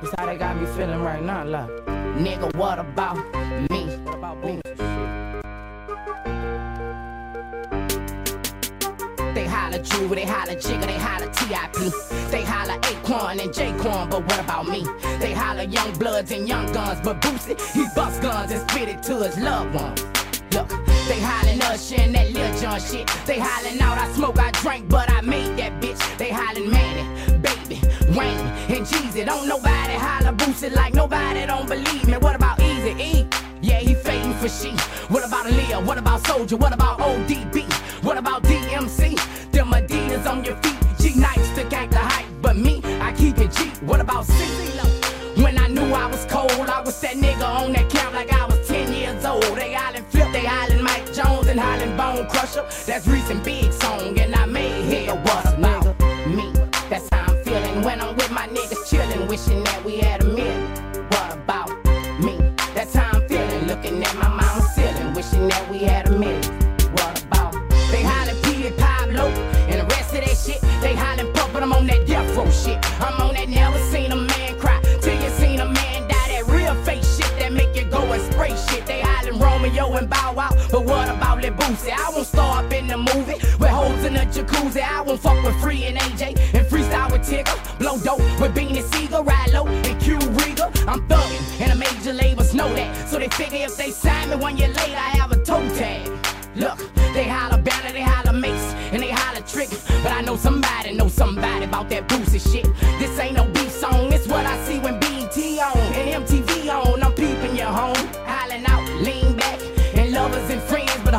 That's how they got me feeling right now, look. Nigga, what about me? What about me? They holla Drew, they holla Jigga, they holla T.I.P. They holla Akon and J-Kwon, but what about me? They holla Young Bloods and Young Guns, but Boosie, he bust guns and spit it to his loved ones. Look, they hollin' Usher and that Lil Jon shit. They hollin' out, I smoke, I drink, but I made that bitch. They hollin' Manny, Baby, Wayne, and Jeezy. Don't nobody holla Boosie like nobody don't believe me. What about Easy E? Yeah, he fading for she. What about Aaliyah? What about Soldier? What about ODB? What about DMC? Them Adidas on your feet. G Nikes to gang the hype, but me, I keep it G. What about C? When I knew I was cold, I was that nigga on that camp like I was 10 years old. They island flip, they island Mike Jones and Highland Bone Crusher. That's recent big song, and I made here. What about me? That's wishing that we had a million. What about me? That's how I'm feeling, looking at my mama ceiling, wishing that we had a million. What about? They hollin' P Pablo and the rest of that shit. They hollin' Puff, but I'm on that death row shit. I'm on that never seen a man cry till you seen a man die. That real face shit that make you go and spray shit. They hollin' Romeo and Bow Wow, but what about Boosie? I won't star up in the movie with hoes in the jacuzzi. I won't fuck with Free and AJ and freestyle with Tigger. Blow dope with they figure if they sign me one year later, I have a toe tag. Look, they holler banner, they holler mace, and they holler trigger. But I know somebody know somebody about that Boosie shit. This ain't no beat song, it's what I see when BET on and MTV on. I'm peeping your home, hollering out, lean back, and lovers and friends. But the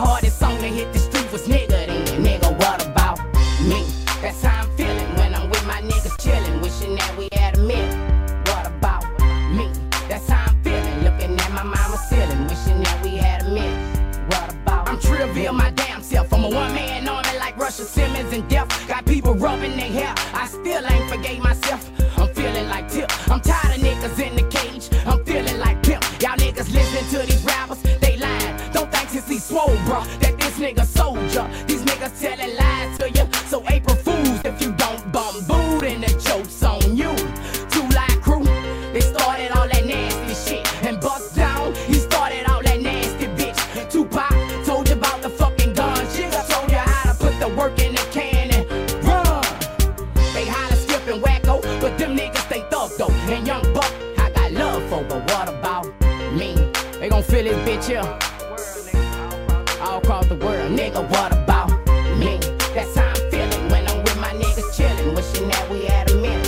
about? My damn self. I'm a one man army like Russell Simmons and Def. Got people rubbing their hair. I still ain't forgave myself. I'm feeling like Tip. I'm tired of niggas in the cage. I'm feeling like Pimp. Y'all niggas listen to these rappers. They lying. Don't think since he swole, bruh, that wacko, but them niggas they thug though. And young buck, I got love for, but what about me? They gon' feel this bitch here. All across the world, nigga, what about me? That's how I'm feeling when I'm with my niggas chillin', wishing that we had a minute.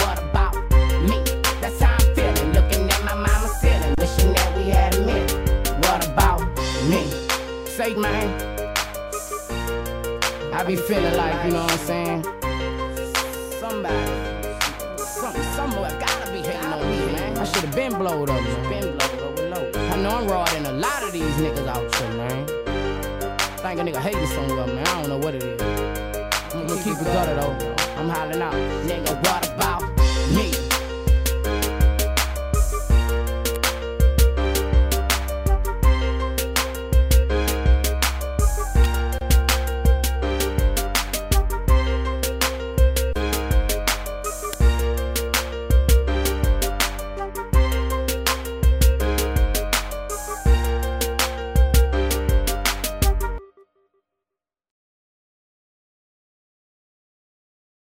What about me? That's how I'm feeling, looking at my mama ceiling, wishing that we had a minute. What about me? Say, man. I be feeling like, you know what I'm saying? Somebody, some, somewhere gotta be hating on me, man. I should've been blowed up, man. Been blowed up. I know I'm rawing a lot of these niggas out here, man. Think a nigga hating somewhere, man. I don't know what it is. I'm gonna keep it gutter though. I'm hollering out,